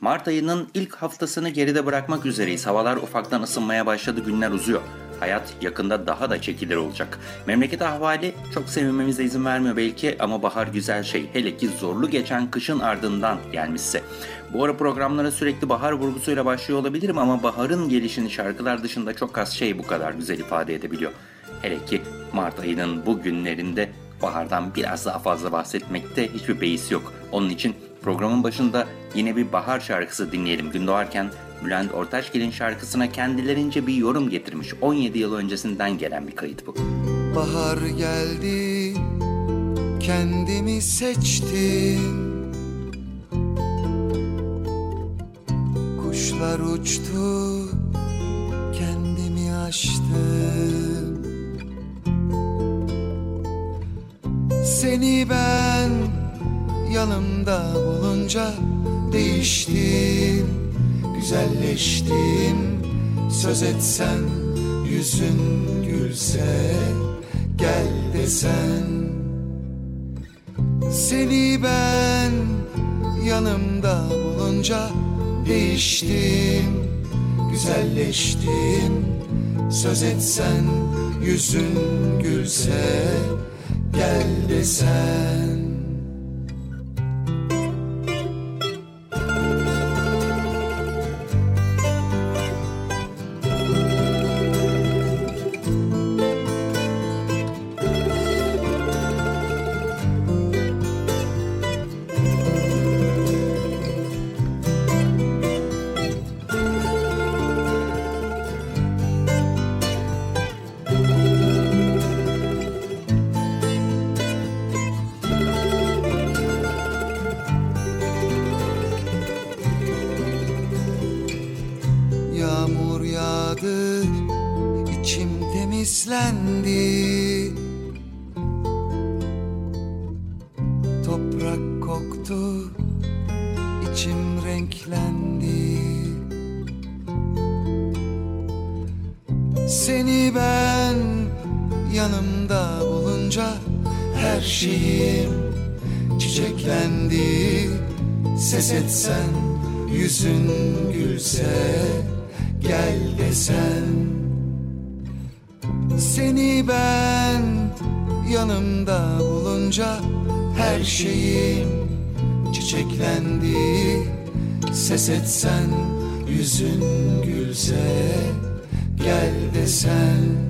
Mart ayının ilk haftasını geride bırakmak üzereyiz. Havalar ufaktan ısınmaya başladı, günler uzuyor. Hayat yakında daha da çekilir olacak. Memleket ahvali çok sevinmemize izin vermiyor belki ama bahar güzel şey. Hele ki zorlu geçen kışın ardından gelmişse. Bu ara programlara sürekli bahar vurgusuyla başlıyor olabilirim ama baharın gelişini şarkılar dışında çok az şey bu kadar güzel ifade edebiliyor. Hele ki Mart ayının bu günlerinde bahardan biraz daha fazla bahsetmekte hiçbir beis yok. Onun için programın başında yine bir bahar şarkısı dinleyelim. Gün doğarken Bülent Ortaçgil'in şarkısına kendilerince bir yorum getirmiş. 17 yıl öncesinden gelen bir kayıt bu. Bahar geldi, kendimi seçtim. Kuşlar uçtu, kendimi aştım. Seni ben yanımda bulunca değiştim, güzelleştim. Söz etsen yüzün gülse gel desen. Seni ben yanımda bulunca değiştim, güzelleştim. Söz etsen yüzün gülse gel desen. Toprak koktu, içim renklendi. Seni ben yanımda bulunca her şeyim çiçeklendi. Ses etsen yüzün gülse gel desen Seni ben yanımda bulunca her şeyim çiçeklendi Ses etsen yüzün gülse gel desen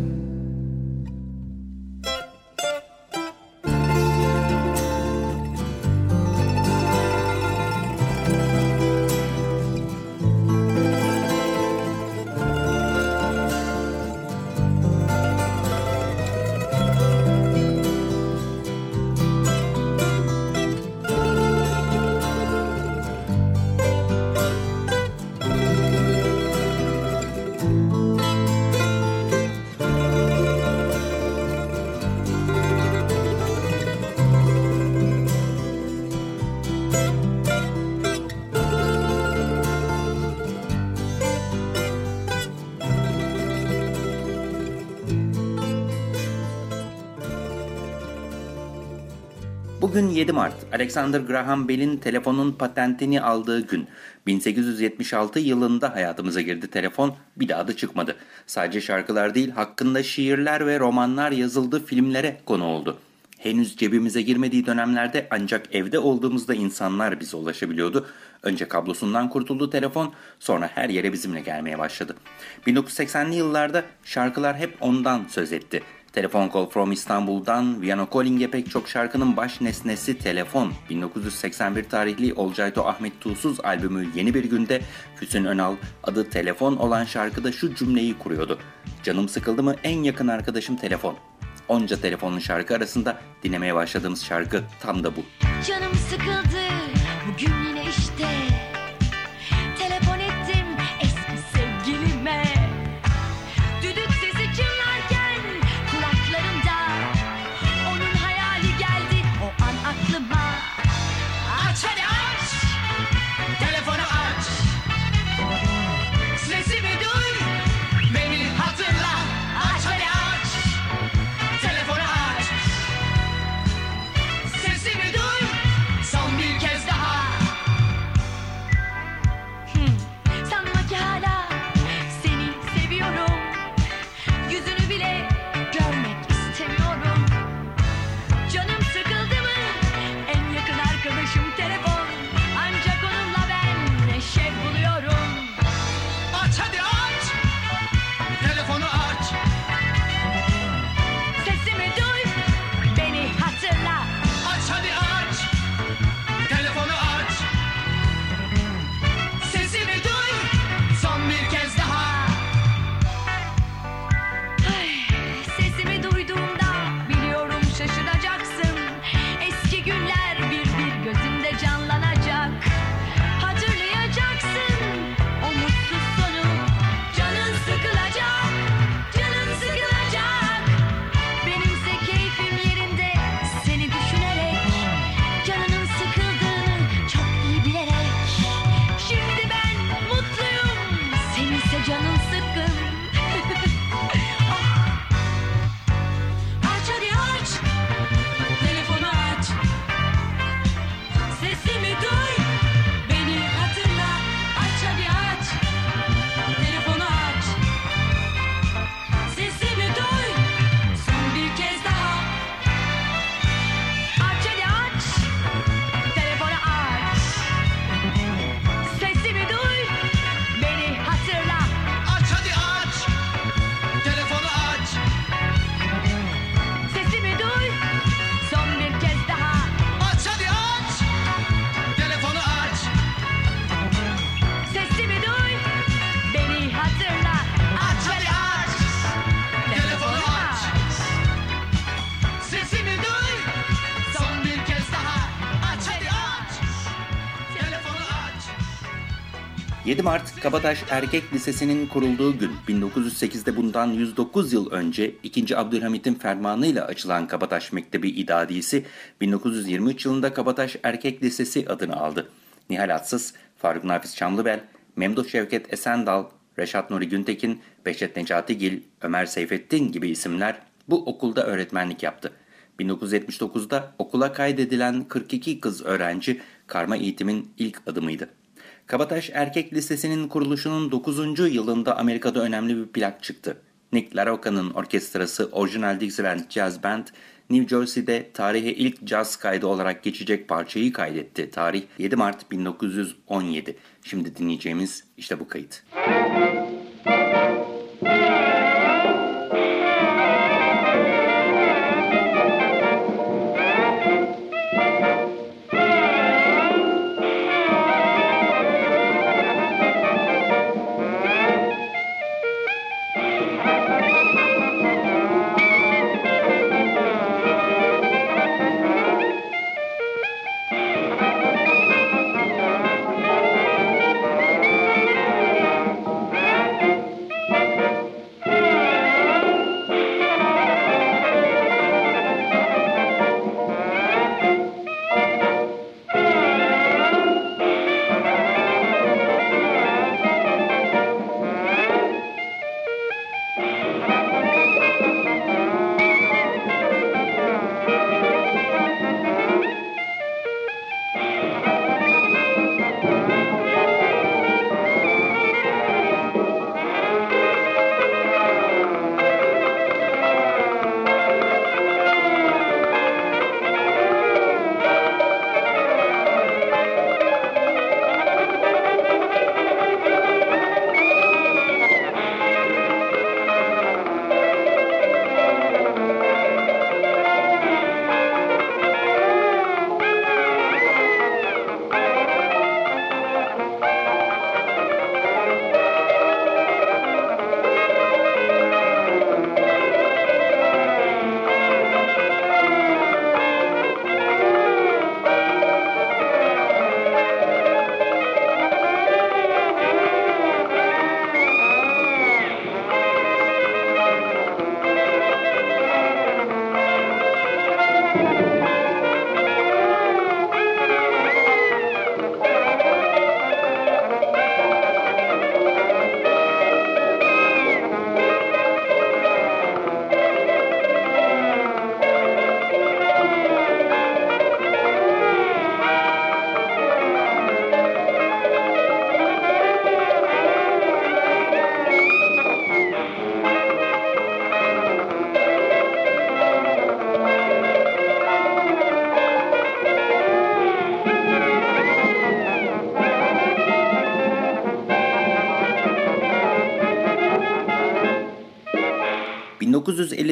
Bugün 7 Mart. Alexander Graham Bell'in telefonun patentini aldığı gün. 1876 yılında hayatımıza girdi telefon, bir daha da çıkmadı. Sadece şarkılar değil, hakkında şiirler ve romanlar yazıldı, filmlere konu oldu. Henüz cebimize girmediği dönemlerde ancak evde olduğumuzda insanlar bize ulaşabiliyordu. Önce kablosundan kurtuldu telefon, sonra her yere bizimle gelmeye başladı. 1980'li yıllarda şarkılar hep ondan söz etti. Telefon Call from İstanbul'dan Viyano Calling'e pek çok şarkının baş nesnesi telefon. 1981 tarihli Olcayto Ahmet Tuğsuz albümü Yeni Bir Günde Füsun Önal adı telefon olan şarkıda şu cümleyi kuruyordu. Canım sıkıldı mı en yakın arkadaşım telefon. Onca telefonlu şarkı arasında dinlemeye başladığımız şarkı tam da bu. Canım sıkıldı Figure Kabataş Erkek Lisesi'nin kurulduğu gün 1908'de bundan 109 yıl önce 2. Abdülhamit'in fermanıyla açılan Kabataş Mektebi İdadisi 1923 yılında Kabataş Erkek Lisesi adını aldı. Nihal Atsız, Faruk Nafiz Çamlıbel, Memduh Şevket Esendal, Reşat Nuri Güntekin, Behçet Necatigil, Ömer Seyfettin gibi isimler bu okulda öğretmenlik yaptı. 1979'da okula kaydedilen 42 kız öğrenci karma eğitimin ilk adımıydı. Kabataş Erkek Lisesi'nin kuruluşunun 9. yılında Amerika'da önemli bir plak çıktı. Nick LaRocca'nın orkestrası Original Dixieland Jazz Band, New Jersey'de tarihe ilk caz kaydı olarak geçecek parçayı kaydetti. Tarih 7 Mart 1917. Şimdi dinleyeceğimiz işte bu kayıt.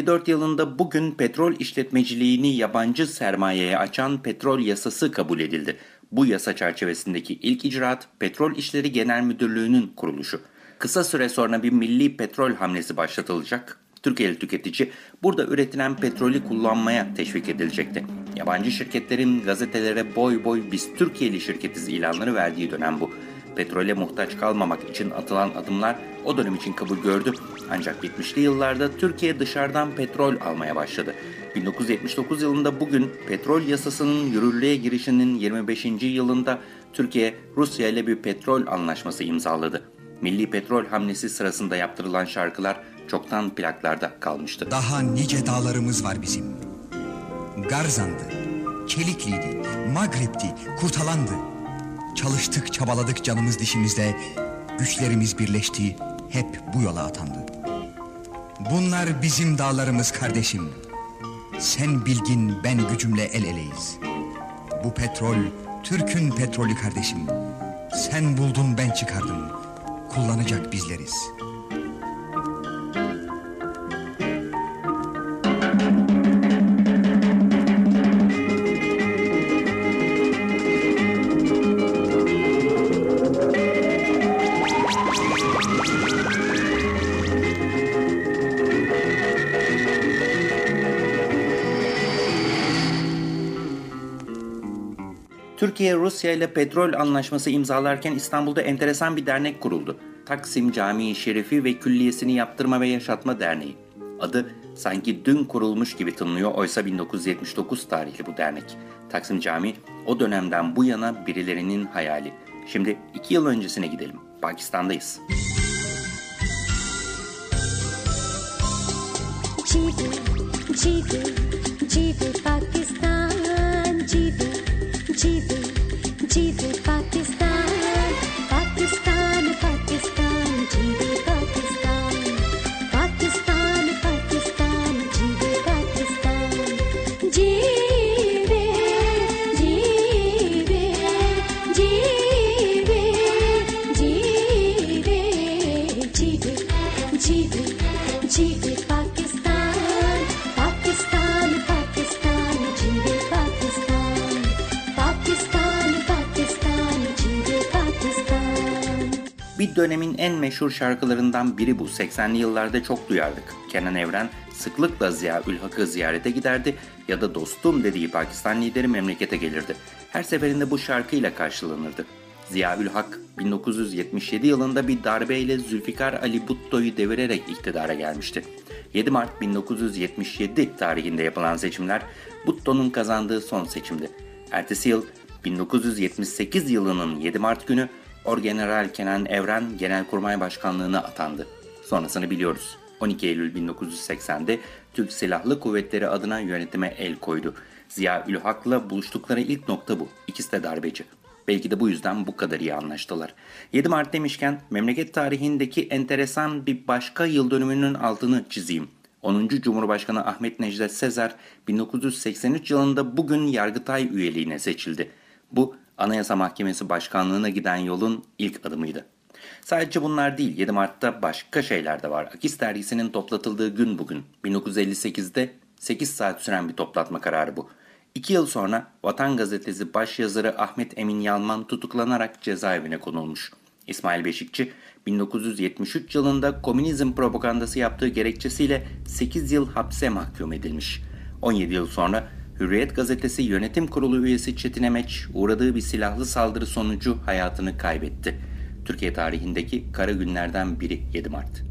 ...1954 yılında bugün petrol işletmeciliğini yabancı sermayeye açan petrol yasası kabul edildi. Bu yasa çerçevesindeki ilk icraat Petrol İşleri Genel Müdürlüğü'nün kuruluşu. Kısa süre sonra bir milli petrol hamlesi başlatılacak. Türkiye'li tüketici burada üretilen petrolü kullanmaya teşvik edilecekti. Yabancı şirketlerin gazetelere boy boy biz Türkiye'li şirketiz ilanları verdiği dönem bu. Petrole muhtaç kalmamak için atılan adımlar o dönem için kabul gördü. Ancak 70'li yıllarda Türkiye dışarıdan petrol almaya başladı. 1979 yılında bugün petrol yasasının yürürlüğe girişinin 25. yılında Türkiye Rusya ile bir petrol anlaşması imzaladı. Milli petrol hamlesi sırasında yaptırılan şarkılar çoktan plaklarda kalmıştı. Daha nice dağlarımız var bizim. Garzandı, Çelikliydi, Magrip'ti, Kurtalandı. Çalıştık, çabaladık canımız dişimizde. Güçlerimiz birleşti, hep bu yola atandı. Bunlar bizim dağlarımız kardeşim. Sen bilgin, ben gücümle el eleyiz. Bu petrol, Türk'ün petrolü kardeşim. Sen buldun, ben çıkardım. Kullanacak bizleriz.'' Türkiye Rusya ile petrol anlaşması imzalarken İstanbul'da enteresan bir dernek kuruldu. Taksim Camii Şerifi ve Külliyesini Yaptırma ve Yaşatma Derneği. Adı sanki dün kurulmuş gibi tınlıyor oysa 1979 tarihli bu dernek. Taksim Camii o dönemden bu yana birilerinin hayali. Şimdi iki yıl öncesine gidelim. Pakistan'dayız. Çiğdi, çiğdi, çiğdi Pakistan. जीवे जीवे पाकिस्तान Pakistan. Dönemin en meşhur şarkılarından biri bu. 80'li yıllarda çok duyardık. Kenan Evren sıklıkla Ziya Ülhak'ı ziyarete giderdi ya da dostum dediği Pakistan lideri memlekete gelirdi. Her seferinde bu şarkıyla karşılanırdı. Ziya Ülhak 1977 yılında bir darbeyle Zülfikar Ali Bhutto'yu devirerek iktidara gelmişti. 7 Mart 1977 tarihinde yapılan seçimler Bhutto'nun kazandığı son seçimdi. Ertesi yıl 1978 yılının 7 Mart günü Orgeneral Kenan Evren Genelkurmay Başkanlığı'na atandı. Sonrasını biliyoruz. 12 Eylül 1980'de Türk Silahlı Kuvvetleri adına yönetime el koydu. Ziya Ülhak'la buluştukları ilk nokta bu. İkisi de darbeci. Belki de bu yüzden bu kadar iyi anlaştılar. 7 Mart demişken memleket tarihindeki enteresan bir başka yıl dönümünün altını çizeyim. 10. Cumhurbaşkanı Ahmet Necdet Sezer 1983 yılında bugün Yargıtay üyeliğine seçildi. Bu Anayasa Mahkemesi Başkanlığına giden yolun ilk adımıydı. Sadece bunlar değil 7 Mart'ta başka şeyler de var. Akis dergisinin toplatıldığı gün bugün. 1958'de 8 saat süren bir toplatma kararı bu. İki yıl sonra Vatan Gazetesi başyazarı Ahmet Emin Yalman tutuklanarak cezaevine konulmuş. İsmail Beşikçi 1973 yılında komünizm propagandası yaptığı gerekçesiyle 8 yıl hapse mahkum edilmiş. 17 yıl sonra Hürriyet gazetesi yönetim kurulu üyesi Çetin Emeç uğradığı bir silahlı saldırı sonucu hayatını kaybetti. Türkiye tarihindeki kara günlerden biri 7 Mart.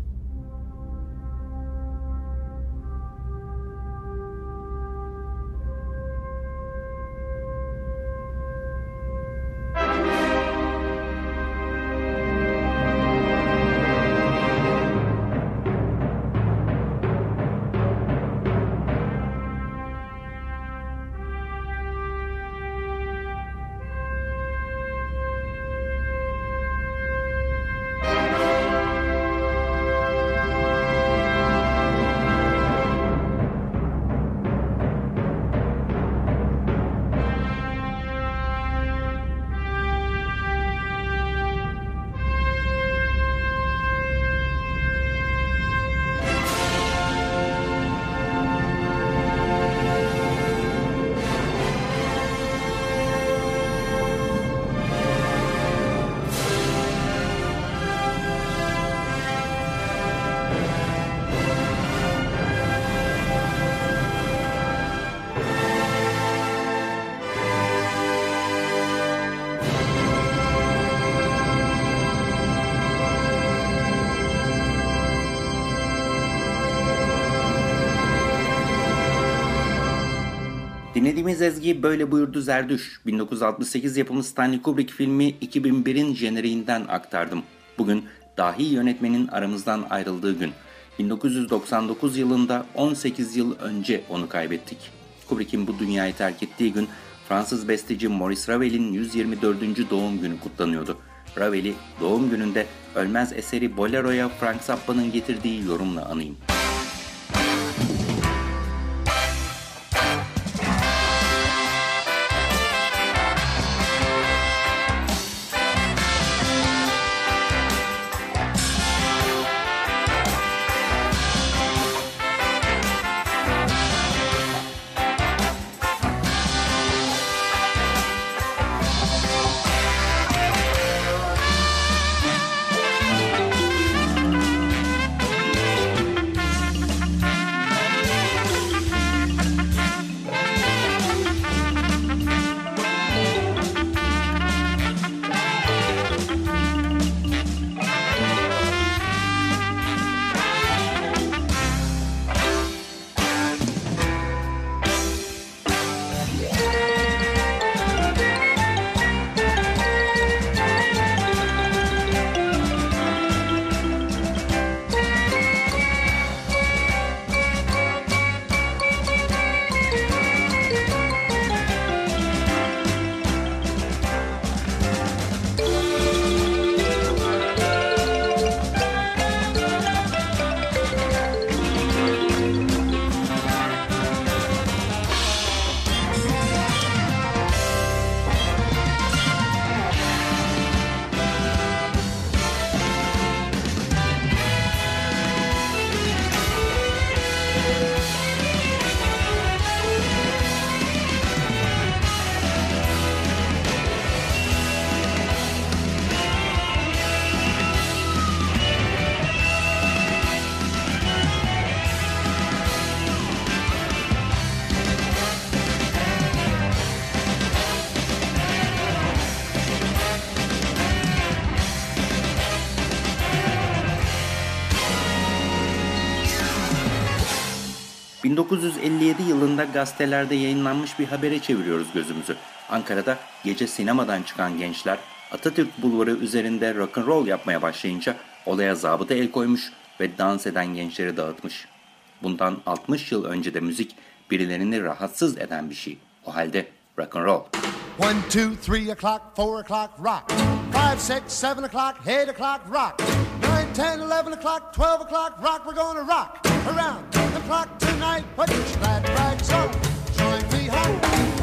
Dinlediğimiz ezgi böyle buyurdu Zerdüş. 1968 yapımı Stanley Kubrick filmi 2001'in jeneriğinden aktardım. Bugün dahi yönetmenin aramızdan ayrıldığı gün. 1999 yılında 18 yıl önce onu kaybettik. Kubrick'in bu dünyayı terk ettiği gün Fransız besteci Maurice Ravel'in 124. doğum günü kutlanıyordu. Ravel'i doğum gününde ölmez eseri Bolero'ya Frank Zappa'nın getirdiği yorumla anayım. 1957 yılında gazetelerde yayınlanmış bir habere çeviriyoruz gözümüzü. Ankara'da gece sinemadan çıkan gençler Atatürk Bulvarı üzerinde rock'n'roll yapmaya başlayınca olaya zabıta el koymuş ve dans eden gençleri dağıtmış. Bundan 60 yıl önce de müzik birilerini rahatsız eden bir şey. O halde rock'n'roll. One, two, three o'clock, four o'clock, rock. Five, six, seven o'clock, eight o'clock, rock. Nine, ten, eleven o'clock, twelve o'clock, rock. We're gonna rock around the clock tonight. Put your glad rags on, join me home.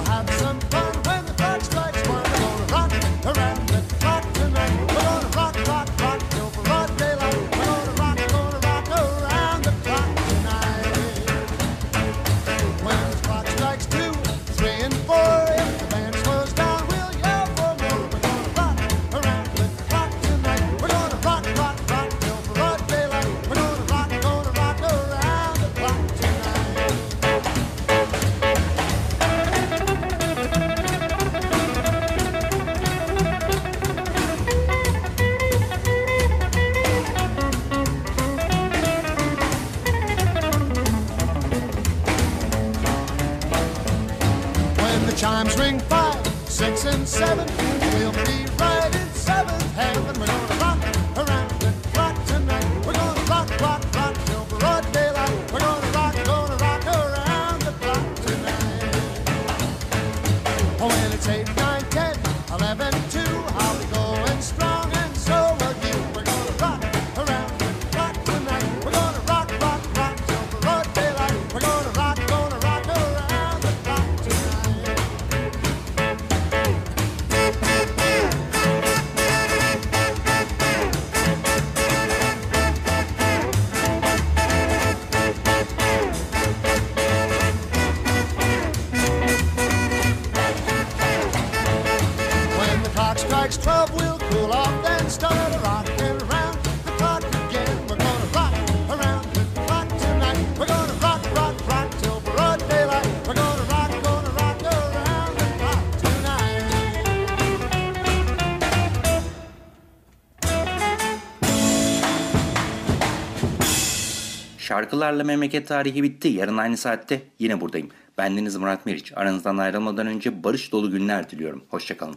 Seven, we'll be right twelve, we'll cool off, then start a around the clock again. We're gonna rock around the clock tonight. We're gonna rock, rock, rock till broad daylight. We're gonna rock, gonna rock around the clock tonight. Şarkılarla memleket tarihi bitti. Yarın aynı saatte yine buradayım. Bendeniz Murat Meriç. Aranızdan ayrılmadan önce barış dolu günler diliyorum. Hoşçakalın.